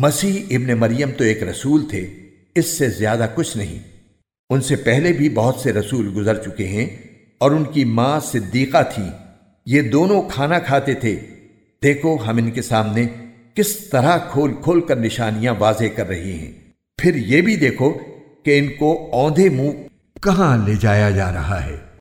مسیح ابن مریم تو ایک رسول تھے، اس سے زیادہ کچھ نہیں۔ ان سے پہلے بھی بہت سے رسول گزر چکے ہیں اور ان کی ماں صدیقہ تھی۔ یہ دونوں کھانا کھاتے تھے۔ دیکھو ہم ان کے سامنے کس طرح کھول کھول کر نشانیاں واضح کر رہی ہیں۔ پھر یہ بھی دیکھو کہ ان کو اوندے منہ کہاں لے جایا جا رہا ہے۔